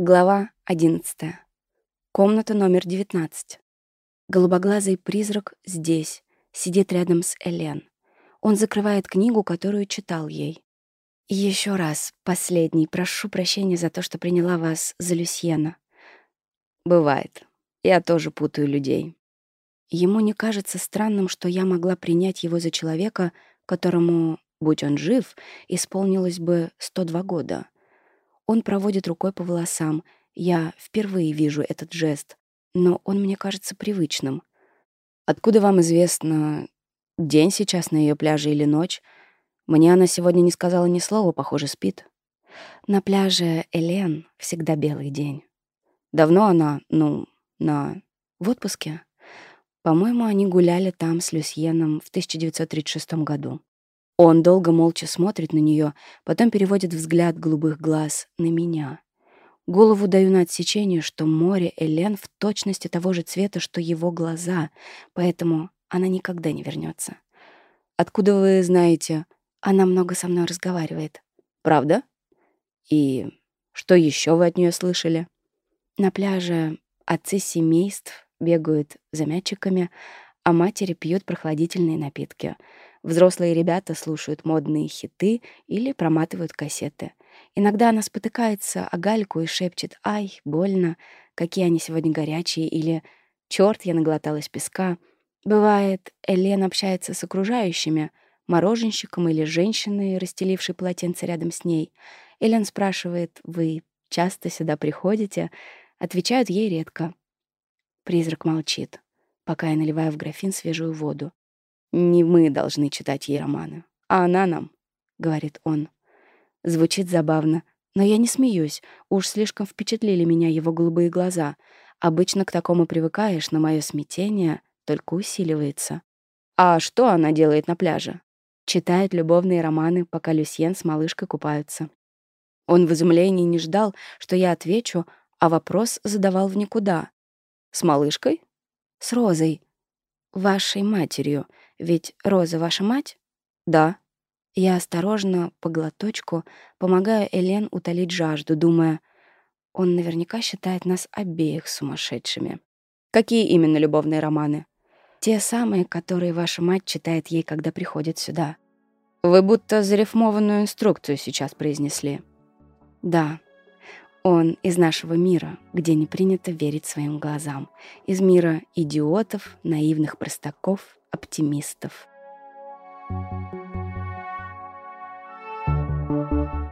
Глава 11. Комната номер 19. Голубоглазый призрак здесь, сидит рядом с Элен. Он закрывает книгу, которую читал ей. Еще раз, последний, прошу прощения за то, что приняла вас за Люсьена. Бывает. Я тоже путаю людей. Ему не кажется странным, что я могла принять его за человека, которому, будь он жив, исполнилось бы 102 года — он проводит рукой по волосам. Я впервые вижу этот жест, но он мне кажется привычным. «Откуда вам известно, день сейчас на ее пляже или ночь? Мне она сегодня не сказала ни слова, похоже, спит». «На пляже Элен всегда белый день». «Давно она, ну, на...» «В отпуске?» По-моему, они гуляли там с Люсьеном в 1936 году. Он долго молча смотрит на нее, потом переводит взгляд голубых глаз на меня. Голову даю на отсечение, что море Элен в точности того же цвета, что его глаза, поэтому она никогда не вернется. «Откуда вы знаете?» Она много со мной разговаривает. «Правда? И что еще вы от нее слышали?» На пляже отцы семейств бегают за мячиками, а матери пьют прохладительные напитки — Взрослые ребята слушают модные хиты или проматывают кассеты. Иногда она спотыкается о гальку и шепчет «Ай, больно! Какие они сегодня горячие!» или «Чёрт, я наглоталась песка!» Бывает, Элен общается с окружающими, мороженщиком или женщиной, расстелившей полотенце рядом с ней. Элен спрашивает «Вы часто сюда приходите?» Отвечают ей редко. Призрак молчит, пока я наливаю в графин свежую воду. Не мы должны читать ей романы, а она нам, — говорит он. Звучит забавно, но я не смеюсь. Уж слишком впечатлили меня его голубые глаза. Обычно к такому привыкаешь, но мое смятение только усиливается. А что она делает на пляже? Читает любовные романы, пока Люсьен с малышкой купаются. Он в изумлении не ждал, что я отвечу, а вопрос задавал в никуда. «С малышкой?» «С Розой. Вашей матерью», ведь Роза ваша мать? Да. Я осторожно, по глоточку, помогаю Элен утолить жажду, думая, он наверняка считает нас обеих сумасшедшими. Какие именно любовные романы? Те самые, которые ваша мать читает ей, когда приходит сюда. Вы будто зарифмованную инструкцию сейчас произнесли. Да. Он из нашего мира, где не принято верить своим глазам. Из мира идиотов, наивных простаков, оптимистов. Thank you